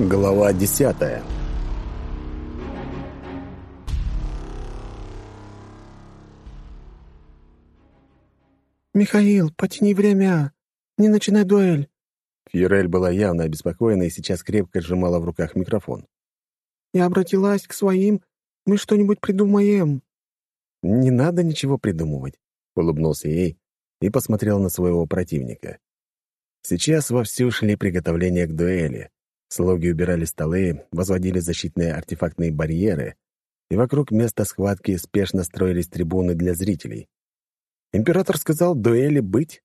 Глава десятая «Михаил, потяни время! Не начинай дуэль!» Фьюрель была явно обеспокоена и сейчас крепко сжимала в руках микрофон. «Я обратилась к своим. Мы что-нибудь придумаем». «Не надо ничего придумывать», — улыбнулся ей и посмотрел на своего противника. Сейчас вовсю шли приготовления к дуэли. Слуги убирали столы, возводили защитные артефактные барьеры, и вокруг места схватки спешно строились трибуны для зрителей. Император сказал дуэли быть.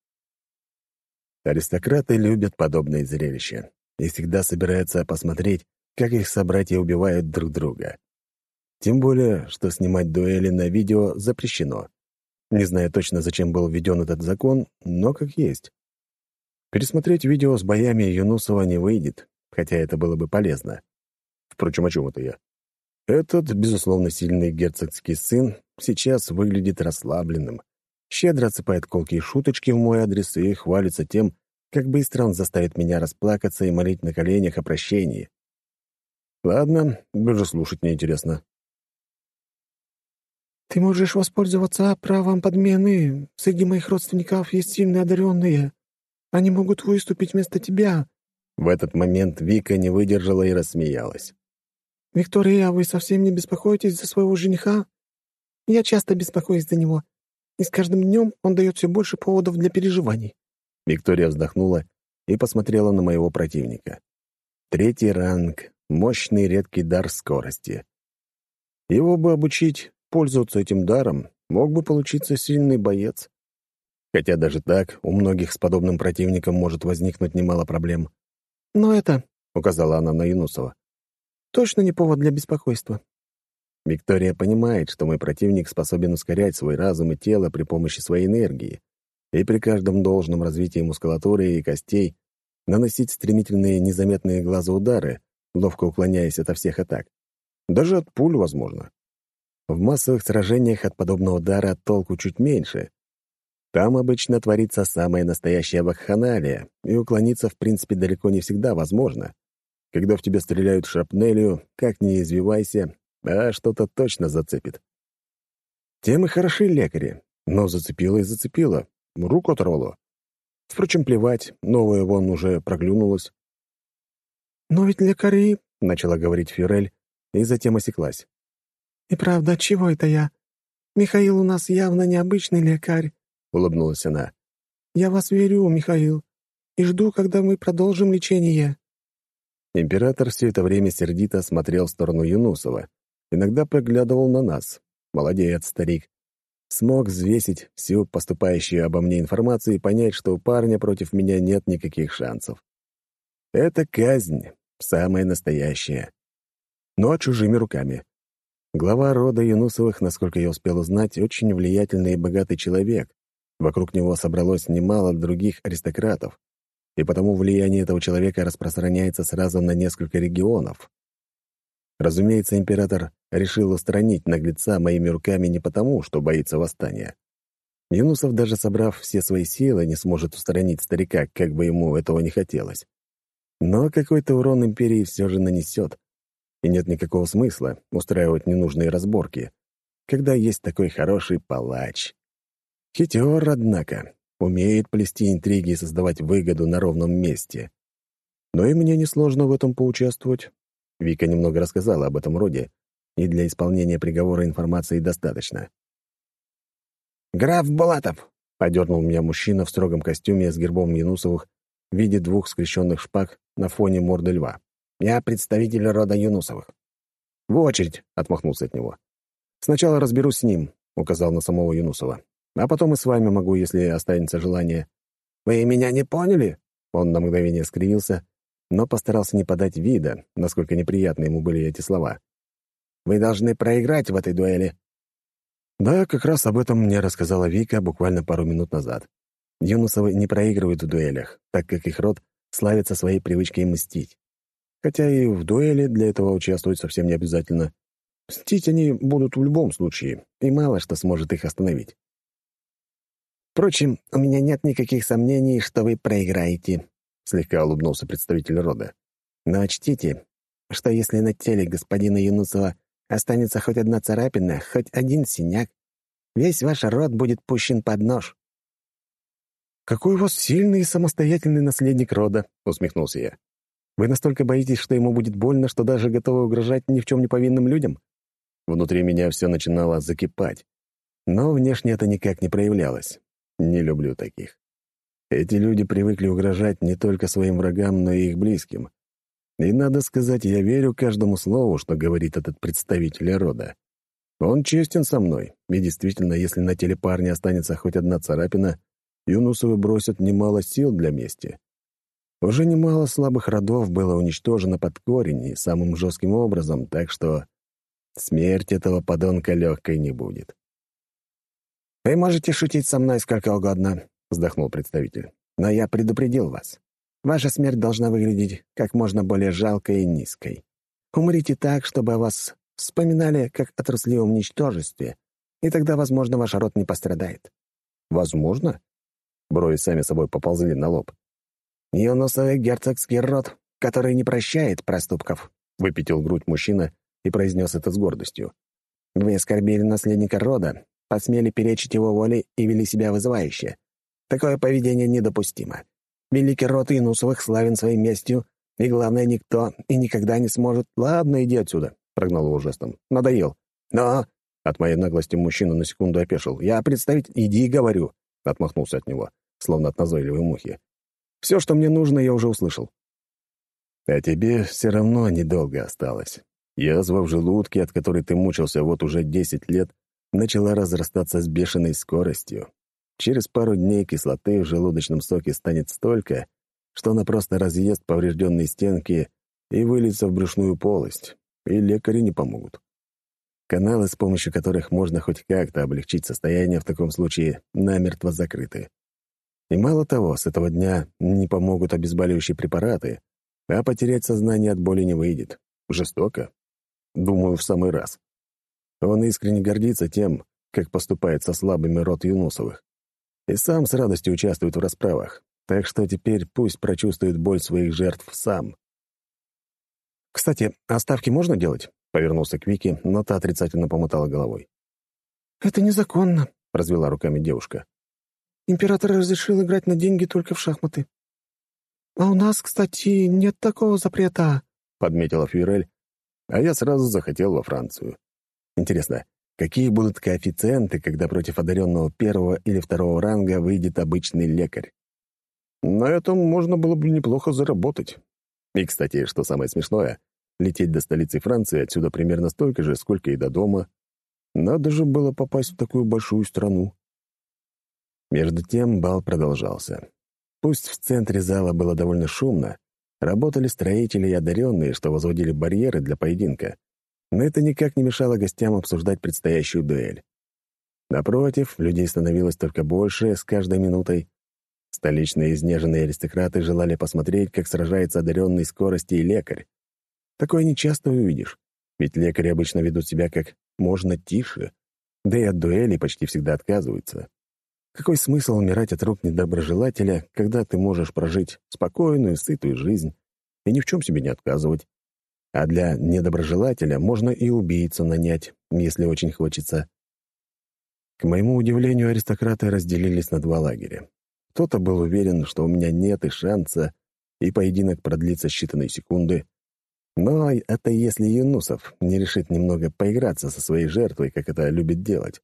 Аристократы любят подобные зрелища и всегда собираются посмотреть, как их собратья убивают друг друга. Тем более, что снимать дуэли на видео запрещено. Не знаю точно, зачем был введен этот закон, но как есть. Пересмотреть видео с боями Юнусова не выйдет, хотя это было бы полезно. Впрочем, о чем это я? Этот, безусловно, сильный герцогский сын сейчас выглядит расслабленным, щедро отсыпает колкие шуточки в мой адрес и хвалится тем, как быстро он заставит меня расплакаться и молить на коленях о прощении. Ладно, даже слушать неинтересно. «Ты можешь воспользоваться правом подмены. Среди моих родственников есть сильные одаренные. Они могут выступить вместо тебя. В этот момент Вика не выдержала и рассмеялась. «Виктория, вы совсем не беспокоитесь за своего жениха? Я часто беспокоюсь за него, и с каждым днем он дает все больше поводов для переживаний». Виктория вздохнула и посмотрела на моего противника. Третий ранг — мощный редкий дар скорости. Его бы обучить пользоваться этим даром, мог бы получиться сильный боец. Хотя даже так у многих с подобным противником может возникнуть немало проблем. «Но это...» — указала она на Юнусова. «Точно не повод для беспокойства». Виктория понимает, что мой противник способен ускорять свой разум и тело при помощи своей энергии, и при каждом должном развитии мускулатуры и костей наносить стремительные незаметные глаза удары, ловко уклоняясь от всех атак. Даже от пуль, возможно. В массовых сражениях от подобного удара толку чуть меньше, там обычно творится самая настоящая вакханалия, и уклониться, в принципе, далеко не всегда возможно. Когда в тебя стреляют шрапнелью, как ни извивайся, а что-то точно зацепит. Тем и хороши лекари, но зацепило и зацепило, руку оторвало. Впрочем, плевать, новое вон уже проглюнулось. «Но ведь лекари...» — начала говорить Фюрель, и затем осеклась. «И правда, чего это я? Михаил у нас явно необычный лекарь. — улыбнулась она. «Я вас верю, Михаил, и жду, когда мы продолжим лечение». Император все это время сердито смотрел в сторону Юнусова, иногда поглядывал на нас. Молодец, старик. Смог взвесить всю поступающую обо мне информацию и понять, что у парня против меня нет никаких шансов. Это казнь, самая настоящая. Но чужими руками. Глава рода Юнусовых, насколько я успел узнать, очень влиятельный и богатый человек, Вокруг него собралось немало других аристократов, и потому влияние этого человека распространяется сразу на несколько регионов. Разумеется, император решил устранить наглеца моими руками не потому, что боится восстания. Юнусов, даже собрав все свои силы, не сможет устранить старика, как бы ему этого не хотелось. Но какой-то урон империи все же нанесет, и нет никакого смысла устраивать ненужные разборки, когда есть такой хороший палач. Хитер, однако, умеет плести интриги и создавать выгоду на ровном месте. Но и мне несложно в этом поучаствовать. Вика немного рассказала об этом роде, и для исполнения приговора информации достаточно. «Граф Булатов!» — одернул меня мужчина в строгом костюме с гербом Юнусовых в виде двух скрещенных шпаг на фоне морды льва. «Я представитель рода Юнусовых». «В очередь!» — отмахнулся от него. «Сначала разберусь с ним», — указал на самого Юнусова. А потом и с вами могу, если останется желание». «Вы меня не поняли?» Он на мгновение скривился, но постарался не подать вида, насколько неприятны ему были эти слова. «Вы должны проиграть в этой дуэли». Да, как раз об этом мне рассказала Вика буквально пару минут назад. Юнусовы не проигрывают в дуэлях, так как их род славится своей привычкой мстить. Хотя и в дуэли для этого участвовать совсем не обязательно. Мстить они будут в любом случае, и мало что сможет их остановить. Впрочем, у меня нет никаких сомнений, что вы проиграете», — слегка улыбнулся представитель рода. Но учтите, что если на теле господина Юнусова останется хоть одна царапина, хоть один синяк, весь ваш род будет пущен под нож». «Какой у вас сильный и самостоятельный наследник рода», — усмехнулся я. «Вы настолько боитесь, что ему будет больно, что даже готовы угрожать ни в чем не повинным людям?» Внутри меня все начинало закипать. Но внешне это никак не проявлялось. Не люблю таких. Эти люди привыкли угрожать не только своим врагам, но и их близким. И, надо сказать, я верю каждому слову, что говорит этот представитель рода. Он честен со мной, и действительно, если на теле парня останется хоть одна царапина, Юнусовы бросят немало сил для мести. Уже немало слабых родов было уничтожено под корень и самым жестким образом, так что смерть этого подонка легкой не будет. «Вы можете шутить со мной сколько угодно», — вздохнул представитель. «Но я предупредил вас. Ваша смерть должна выглядеть как можно более жалкой и низкой. Умрите так, чтобы о вас вспоминали как о трусливом ничтожестве, и тогда, возможно, ваш род не пострадает». «Возможно?» Брови сами собой поползли на лоб. «Юнусовый герцогский род, который не прощает проступков», — выпятил грудь мужчина и произнес это с гордостью. «Вы оскорбили наследника рода, посмели перечить его воле и вели себя вызывающе. Такое поведение недопустимо. Великий род Инусовых славен своей местью, и, главное, никто и никогда не сможет... «Ладно, иди отсюда», — прогнал его жестом. «Надоел». «Но...» — от моей наглости мужчина на секунду опешил. «Я представить... Иди, говорю», — отмахнулся от него, словно от назойливой мухи. «Все, что мне нужно, я уже услышал». «А тебе все равно недолго осталось. Язва в желудке, от которой ты мучился вот уже десять лет, начала разрастаться с бешеной скоростью. Через пару дней кислоты в желудочном соке станет столько, что она просто разъест поврежденные стенки и выльется в брюшную полость, и лекари не помогут. Каналы, с помощью которых можно хоть как-то облегчить состояние, в таком случае намертво закрыты. И мало того, с этого дня не помогут обезболивающие препараты, а потерять сознание от боли не выйдет. Жестоко? Думаю, в самый раз. Он искренне гордится тем, как поступает со слабыми род Юнусовых. И сам с радостью участвует в расправах. Так что теперь пусть прочувствует боль своих жертв сам. «Кстати, оставки можно делать?» — повернулся к Вике, но та отрицательно помотала головой. «Это незаконно», — развела руками девушка. «Император разрешил играть на деньги только в шахматы. А у нас, кстати, нет такого запрета», — подметила Фюрель, а я сразу захотел во Францию. Интересно, какие будут коэффициенты, когда против одаренного первого или второго ранга выйдет обычный лекарь? На этом можно было бы неплохо заработать. И, кстати, что самое смешное, лететь до столицы Франции отсюда примерно столько же, сколько и до дома. Надо же было попасть в такую большую страну. Между тем бал продолжался. Пусть в центре зала было довольно шумно, работали строители и одаренные, что возводили барьеры для поединка но это никак не мешало гостям обсуждать предстоящую дуэль. Напротив, людей становилось только больше с каждой минутой. Столичные изнеженные аристократы желали посмотреть, как сражается одаренный скорости и лекарь. Такое нечасто увидишь, ведь лекари обычно ведут себя как можно тише, да и от дуэли почти всегда отказываются. Какой смысл умирать от рук недоброжелателя, когда ты можешь прожить спокойную, сытую жизнь и ни в чем себе не отказывать? А для недоброжелателя можно и убийцу нанять, если очень хочется. К моему удивлению, аристократы разделились на два лагеря. Кто-то был уверен, что у меня нет и шанса, и поединок продлится считанные секунды. Но это если Юнусов не решит немного поиграться со своей жертвой, как это любит делать.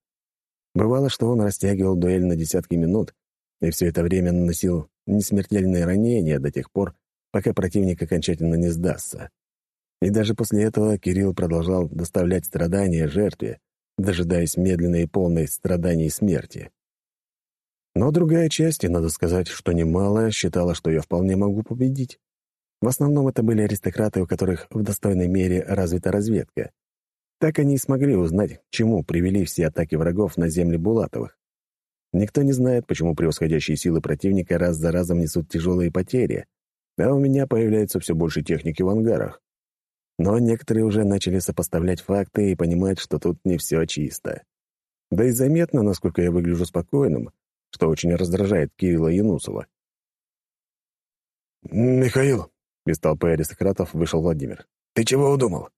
Бывало, что он растягивал дуэль на десятки минут, и все это время наносил несмертельные ранения до тех пор, пока противник окончательно не сдастся. И даже после этого Кирилл продолжал доставлять страдания жертве, дожидаясь медленной и полной страданий смерти. Но другая часть, и надо сказать, что немало, считала, что я вполне могу победить. В основном это были аристократы, у которых в достойной мере развита разведка. Так они и смогли узнать, к чему привели все атаки врагов на земли Булатовых. Никто не знает, почему превосходящие силы противника раз за разом несут тяжелые потери, а у меня появляется все больше техники в ангарах. Но некоторые уже начали сопоставлять факты и понимать, что тут не все чисто. Да и заметно, насколько я выгляжу спокойным, что очень раздражает Кирилла Янусова. «Михаил, Из толпы аристократов вышел Владимир. «Ты чего удумал?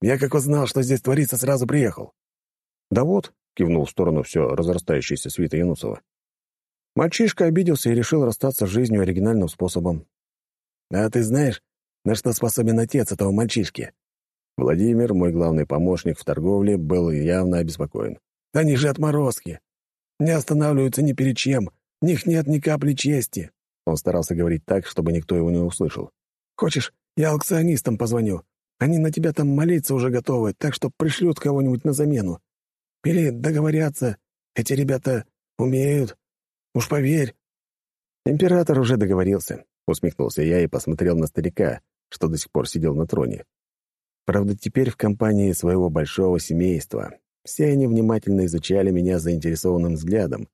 Я как узнал, что здесь творится, сразу приехал». «Да вот», — кивнул в сторону все разрастающейся свита Янусова. Мальчишка обиделся и решил расстаться с жизнью оригинальным способом. «А ты знаешь, на что способен отец этого мальчишки?» Владимир, мой главный помощник в торговле, был явно обеспокоен. «Они же отморозки. Не останавливаются ни перед чем. В них нет ни капли чести». Он старался говорить так, чтобы никто его не услышал. «Хочешь, я аукционистам позвоню? Они на тебя там молиться уже готовы, так что пришлют кого-нибудь на замену. Или договорятся. Эти ребята умеют. Уж поверь». «Император уже договорился», — усмехнулся я и посмотрел на старика, что до сих пор сидел на троне. Правда, теперь в компании своего большого семейства. Все они внимательно изучали меня заинтересованным взглядом,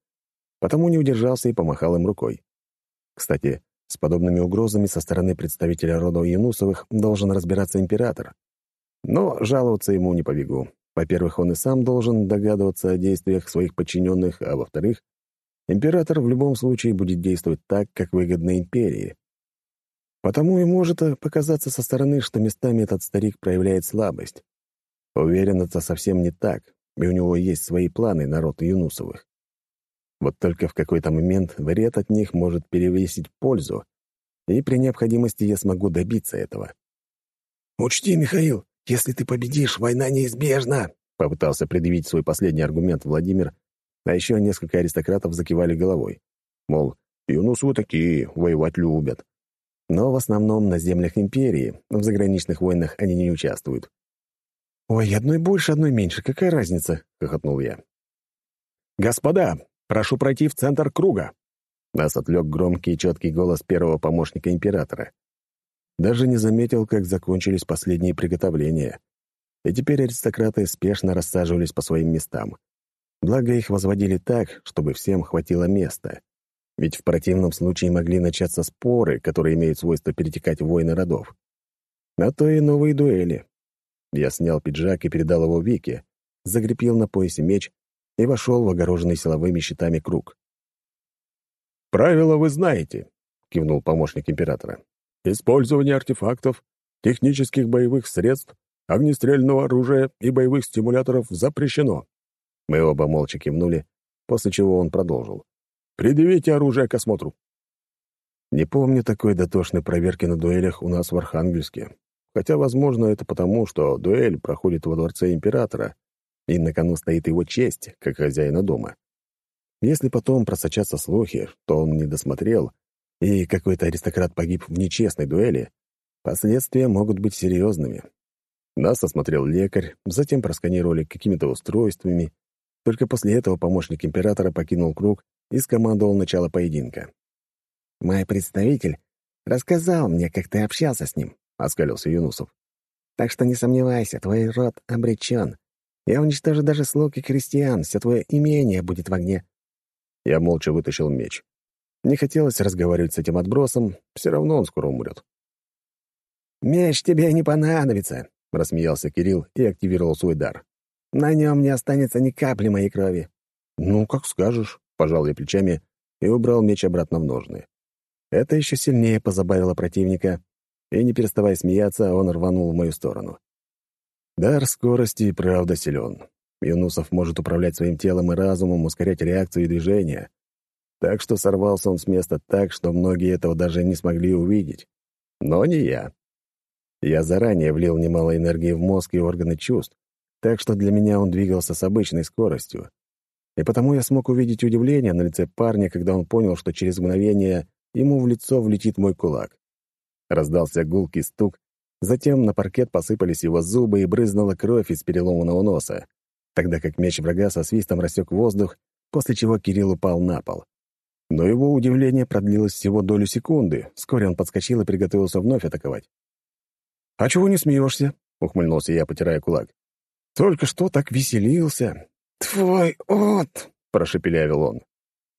потому не удержался и помахал им рукой. Кстати, с подобными угрозами со стороны представителя рода Янусовых должен разбираться император. Но жаловаться ему не побегу. Во-первых, он и сам должен догадываться о действиях своих подчиненных, а во-вторых, император в любом случае будет действовать так, как выгодно империи. Потому и может показаться со стороны, что местами этот старик проявляет слабость. Уверен, это совсем не так, и у него есть свои планы на род Юнусовых. Вот только в какой-то момент вред от них может перевесить пользу, и при необходимости я смогу добиться этого. «Учти, Михаил, если ты победишь, война неизбежна!» Попытался предъявить свой последний аргумент Владимир, а еще несколько аристократов закивали головой. Мол, юнусу такие, воевать любят но в основном на землях империи, в заграничных войнах они не участвуют. «Ой, одной больше, одной меньше, какая разница?» — хохотнул я. «Господа, прошу пройти в центр круга!» Нас отвлек громкий и четкий голос первого помощника императора. Даже не заметил, как закончились последние приготовления. И теперь аристократы спешно рассаживались по своим местам. Благо, их возводили так, чтобы всем хватило места ведь в противном случае могли начаться споры, которые имеют свойство перетекать в войны родов. А то и новые дуэли. Я снял пиджак и передал его Вике, закрепил на поясе меч и вошел в огороженный силовыми щитами круг. «Правила вы знаете», — кивнул помощник императора. «Использование артефактов, технических боевых средств, огнестрельного оружия и боевых стимуляторов запрещено». Мы оба молча кивнули, после чего он продолжил. Предъявите оружие к осмотру». Не помню такой дотошной проверки на дуэлях у нас в Архангельске. Хотя, возможно, это потому, что дуэль проходит во дворце императора, и на кону стоит его честь, как хозяина дома. Если потом просочатся слухи, что он не досмотрел, и какой-то аристократ погиб в нечестной дуэли, последствия могут быть серьезными. Нас осмотрел лекарь, затем просканировали какими-то устройствами. Только после этого помощник императора покинул круг и скомандовал начало поединка. «Мой представитель рассказал мне, как ты общался с ним», — оскалился Юнусов. «Так что не сомневайся, твой род обречен. Я уничтожу даже слуг и крестьян, все твое имение будет в огне». Я молча вытащил меч. Не хотелось разговаривать с этим отбросом, все равно он скоро умрет. «Меч тебе не понадобится», — рассмеялся Кирилл и активировал свой дар. «На нем не останется ни капли моей крови». «Ну, как скажешь», пожал я плечами и убрал меч обратно в ножны. Это еще сильнее позабавило противника, и, не переставая смеяться, он рванул в мою сторону. Дар скорости и правда силен. Юнусов может управлять своим телом и разумом, ускорять реакцию и движение. Так что сорвался он с места так, что многие этого даже не смогли увидеть. Но не я. Я заранее влил немало энергии в мозг и органы чувств, так что для меня он двигался с обычной скоростью и потому я смог увидеть удивление на лице парня, когда он понял, что через мгновение ему в лицо влетит мой кулак. Раздался гулкий стук, затем на паркет посыпались его зубы и брызнула кровь из переломанного носа, тогда как меч врага со свистом рассек воздух, после чего Кирилл упал на пол. Но его удивление продлилось всего долю секунды. Вскоре он подскочил и приготовился вновь атаковать. «А чего не смеешься?» — ухмыльнулся я, потирая кулак. «Только что так веселился. «Твой от!» — прошепелявил он.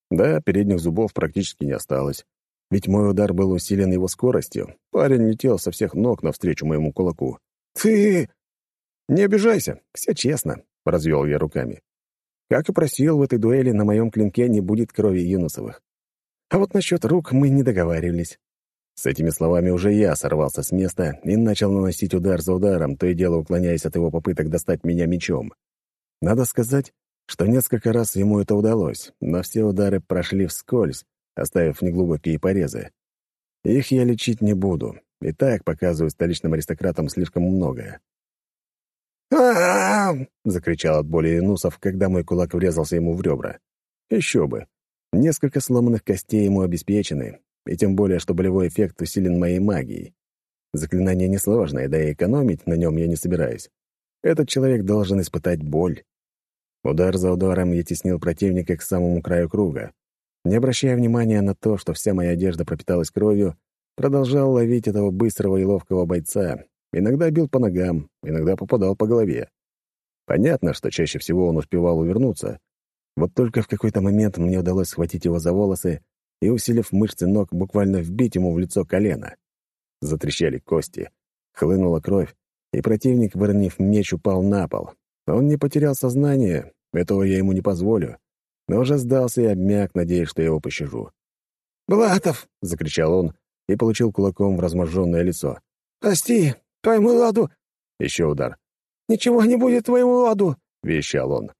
Да, передних зубов практически не осталось. Ведь мой удар был усилен его скоростью. Парень летел со всех ног навстречу моему кулаку. «Ты...» «Не обижайся, все честно», — развел я руками. Как и просил, в этой дуэли на моем клинке не будет крови Юнусовых. А вот насчет рук мы не договаривались. С этими словами уже я сорвался с места и начал наносить удар за ударом, то и дело уклоняясь от его попыток достать меня мечом. Надо сказать, что несколько раз ему это удалось, но все удары прошли вскользь, оставив неглубокие порезы. Их я лечить не буду, и так показываю столичным аристократам слишком многое. а закричал от боли Инусов, когда мой кулак врезался ему в ребра. Еще бы. Несколько сломанных костей ему обеспечены, и тем более, что болевой эффект усилен моей магией. Заклинание несложное, да и экономить на нем я не собираюсь. Этот человек должен испытать боль. Удар за ударом я теснил противника к самому краю круга. Не обращая внимания на то, что вся моя одежда пропиталась кровью, продолжал ловить этого быстрого и ловкого бойца. Иногда бил по ногам, иногда попадал по голове. Понятно, что чаще всего он успевал увернуться. Вот только в какой-то момент мне удалось схватить его за волосы и, усилив мышцы ног, буквально вбить ему в лицо колено. Затрещали кости, хлынула кровь, и противник, выронив меч, упал на пол. Он не потерял сознание, этого я ему не позволю, но уже сдался и обмяк, надеясь, что я его пощажу. «Булатов!» — закричал он и получил кулаком в разможженное лицо. «Прости, твоему ладу!» Еще удар. «Ничего не будет твоему ладу!» — вещал он.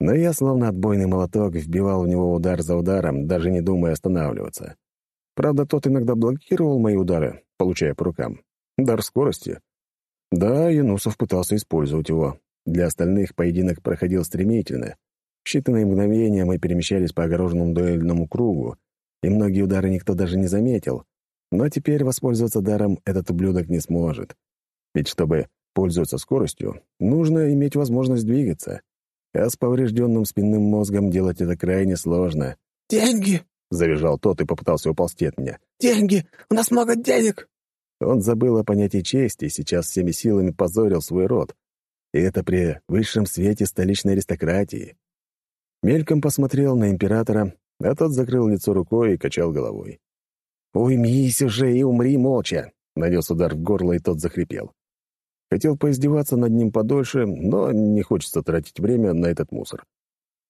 Но я, словно отбойный молоток, вбивал в него удар за ударом, даже не думая останавливаться. Правда, тот иногда блокировал мои удары, получая по рукам. Дар скорости. Да, Янусов пытался использовать его. Для остальных поединок проходил стремительно. В считанные мгновения мы перемещались по огороженному дуэльному кругу, и многие удары никто даже не заметил. Но теперь воспользоваться даром этот ублюдок не сможет. Ведь чтобы пользоваться скоростью, нужно иметь возможность двигаться. А с поврежденным спинным мозгом делать это крайне сложно. «Деньги!» — завизжал тот и попытался уползти от меня. «Деньги! У нас много денег!» Он забыл о понятии чести и сейчас всеми силами позорил свой род. И это при высшем свете столичной аристократии. Мельком посмотрел на императора, а тот закрыл лицо рукой и качал головой. «Уймись уже и умри молча!» — нанес удар в горло, и тот захрипел. Хотел поиздеваться над ним подольше, но не хочется тратить время на этот мусор.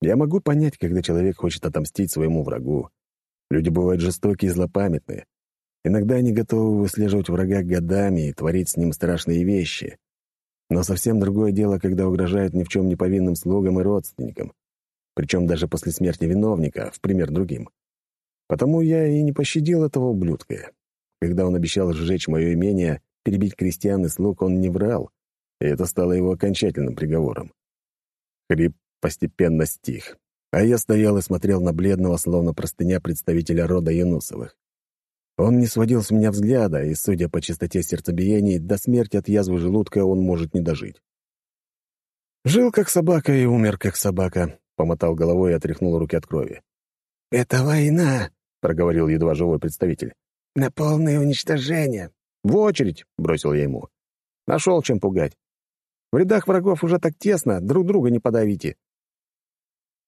Я могу понять, когда человек хочет отомстить своему врагу. Люди бывают жестокие и злопамятные. Иногда они готовы выслеживать врага годами и творить с ним страшные вещи. Но совсем другое дело, когда угрожают ни в чем не повинным слугам и родственникам. Причем даже после смерти виновника, в пример другим. Потому я и не пощадил этого ублюдка. Когда он обещал сжечь мое имение, перебить крестьян и слуг, он не врал, и это стало его окончательным приговором. Хрип постепенно стих, а я стоял и смотрел на бледного, словно простыня представителя рода Янусовых. Он не сводил с меня взгляда, и, судя по частоте сердцебиений, до смерти от язвы желудка он может не дожить. «Жил как собака и умер как собака», — помотал головой и отряхнул руки от крови. «Это война», — проговорил едва живой представитель. «На полное уничтожение». «В очередь!» — бросил я ему. «Нашел чем пугать. В рядах врагов уже так тесно, друг друга не подавите».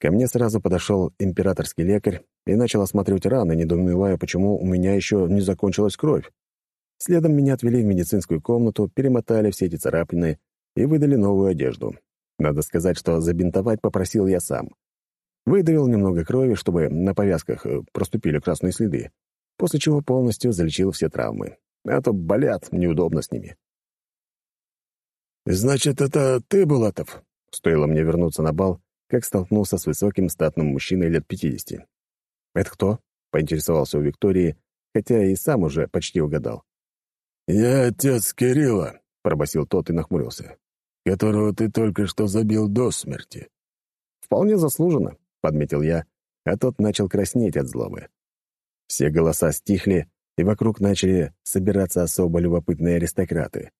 Ко мне сразу подошел императорский лекарь и начал осматривать раны, недоумевая, почему у меня еще не закончилась кровь. Следом меня отвели в медицинскую комнату, перемотали все эти царапины и выдали новую одежду. Надо сказать, что забинтовать попросил я сам. Выдавил немного крови, чтобы на повязках э, проступили красные следы, после чего полностью залечил все травмы. А то болят, неудобно с ними. «Значит, это ты, Булатов?» Стоило мне вернуться на бал, как столкнулся с высоким статным мужчиной лет пятидесяти. «Это кто?» — поинтересовался у Виктории, хотя и сам уже почти угадал. «Я отец Кирилла», — пробасил тот и нахмурился, «которого ты только что забил до смерти». «Вполне заслуженно», — подметил я, а тот начал краснеть от злобы. Все голоса стихли, и вокруг начали собираться особо любопытные аристократы.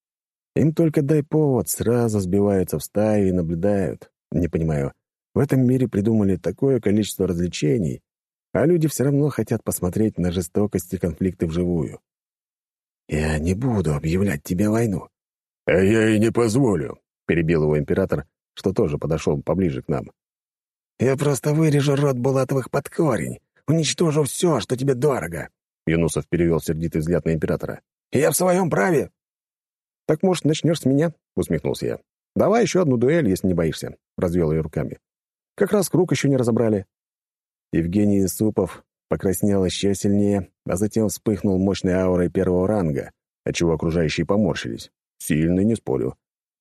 Им только дай повод, сразу сбиваются в стаи и наблюдают. Не понимаю, в этом мире придумали такое количество развлечений, а люди все равно хотят посмотреть на жестокость и конфликты вживую. «Я не буду объявлять тебе войну». «А я и не позволю», — перебил его император, что тоже подошел поближе к нам. Я просто вырежу рот Булатовых под корень, уничтожу все, что тебе дорого». Юнусов перевел сердитый взгляд на императора. «Я в своем праве». «Так, может, начнешь с меня?» — усмехнулся я. «Давай еще одну дуэль, если не боишься», — развел ее руками. «Как раз круг еще не разобрали». Евгений Супов покраснел еще сильнее, а затем вспыхнул мощной аурой первого ранга, отчего окружающие поморщились. Сильно, не спорю.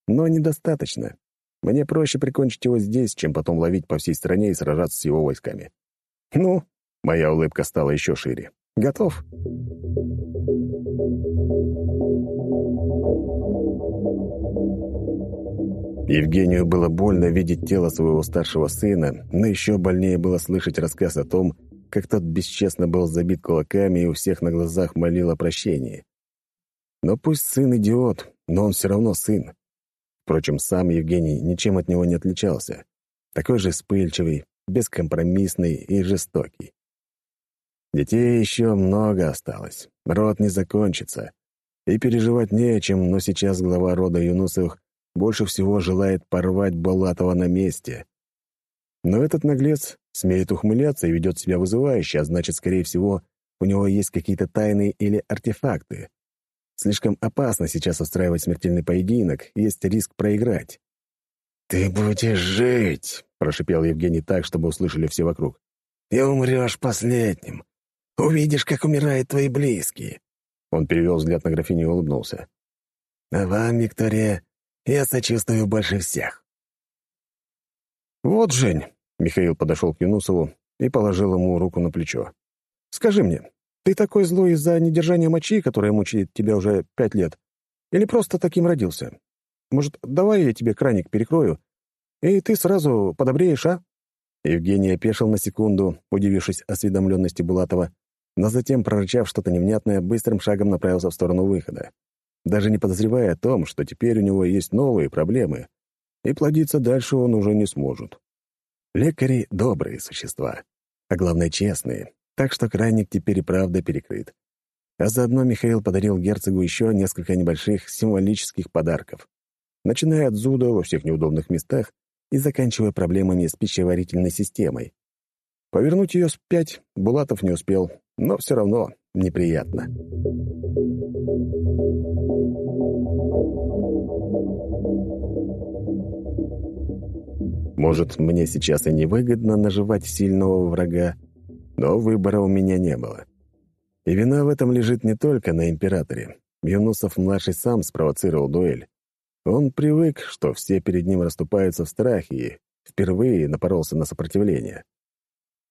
Но недостаточно. Мне проще прикончить его здесь, чем потом ловить по всей стране и сражаться с его войсками. Ну, моя улыбка стала еще шире. Готов? Евгению было больно видеть тело своего старшего сына, но еще больнее было слышать рассказ о том, как тот бесчестно был забит кулаками и у всех на глазах молил о прощении. Но пусть сын идиот, но он все равно сын. Впрочем, сам Евгений ничем от него не отличался. Такой же вспыльчивый, бескомпромиссный и жестокий. Детей еще много осталось, род не закончится. И переживать не о чем, но сейчас глава рода Юнусовых больше всего желает порвать Балатова на месте. Но этот наглец смеет ухмыляться и ведет себя вызывающе, а значит, скорее всего, у него есть какие-то тайны или артефакты. Слишком опасно сейчас устраивать смертельный поединок, есть риск проиграть. «Ты будешь жить!» — прошипел Евгений так, чтобы услышали все вокруг. «И умрешь последним. Увидишь, как умирают твои близкие». Он перевел взгляд на графиню и улыбнулся. «А вам, Виктория, я сочувствую больше всех». «Вот, Жень!» — Михаил подошел к Юнусову и положил ему руку на плечо. «Скажи мне, ты такой злой из-за недержания мочи, которая мучает тебя уже пять лет? Или просто таким родился? Может, давай я тебе краник перекрою, и ты сразу подобреешь, а?» Евгений опешил на секунду, удивившись осведомленности Булатова, но затем, прорычав что-то невнятное, быстрым шагом направился в сторону выхода, даже не подозревая о том, что теперь у него есть новые проблемы, и плодиться дальше он уже не сможет. Лекари — добрые существа, а главное — честные, так что крайник теперь и правда перекрыт. А заодно Михаил подарил герцогу еще несколько небольших символических подарков, начиная от зуда во всех неудобных местах и заканчивая проблемами с пищеварительной системой. Повернуть ее спять Булатов не успел, но все равно неприятно. Может, мне сейчас и невыгодно наживать сильного врага, но выбора у меня не было. И вина в этом лежит не только на императоре. Юнусов-младший сам спровоцировал дуэль. Он привык, что все перед ним расступаются в страхе и впервые напоролся на сопротивление.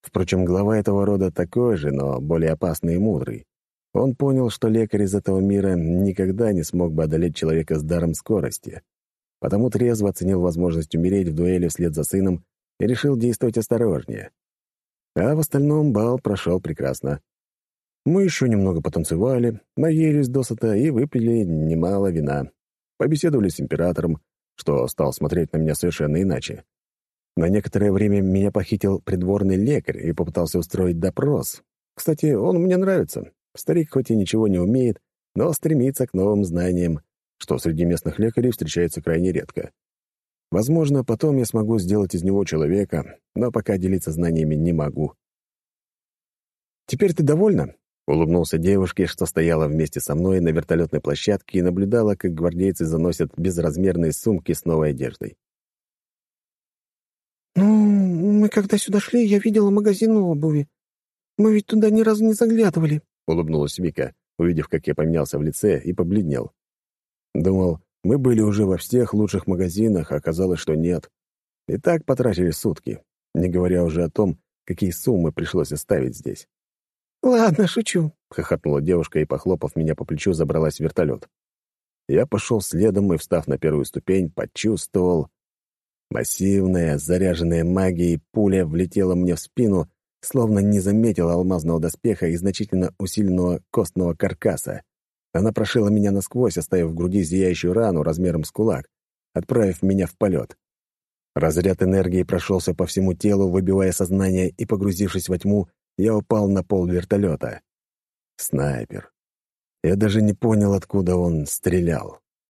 Впрочем, глава этого рода такой же, но более опасный и мудрый. Он понял, что лекарь из этого мира никогда не смог бы одолеть человека с даром скорости. Потому трезво оценил возможность умереть в дуэли вслед за сыном и решил действовать осторожнее. А в остальном бал прошел прекрасно. Мы еще немного потанцевали, наелись досыта и выпили немало вина. Побеседовали с императором, что стал смотреть на меня совершенно иначе. На некоторое время меня похитил придворный лекарь и попытался устроить допрос. Кстати, он мне нравится. Старик хоть и ничего не умеет, но стремится к новым знаниям, что среди местных лекарей встречается крайне редко. Возможно, потом я смогу сделать из него человека, но пока делиться знаниями не могу. «Теперь ты довольна?» — улыбнулся девушке, что стояла вместе со мной на вертолетной площадке и наблюдала, как гвардейцы заносят безразмерные сумки с новой одеждой. «Ну, мы когда сюда шли, я видела магазин обуви. Мы ведь туда ни разу не заглядывали», — улыбнулась Вика, увидев, как я поменялся в лице и побледнел. Думал, мы были уже во всех лучших магазинах, а оказалось, что нет. И так потратили сутки, не говоря уже о том, какие суммы пришлось оставить здесь. «Ладно, шучу», — хохотнула девушка и, похлопав меня по плечу, забралась в вертолет. Я пошел следом и, встав на первую ступень, почувствовал... Массивная, заряженная магией пуля влетела мне в спину, словно не заметила алмазного доспеха и значительно усиленного костного каркаса. Она прошила меня насквозь, оставив в груди зияющую рану размером с кулак, отправив меня в полет. Разряд энергии прошелся по всему телу, выбивая сознание, и, погрузившись во тьму, я упал на пол вертолета. Снайпер. Я даже не понял, откуда он стрелял.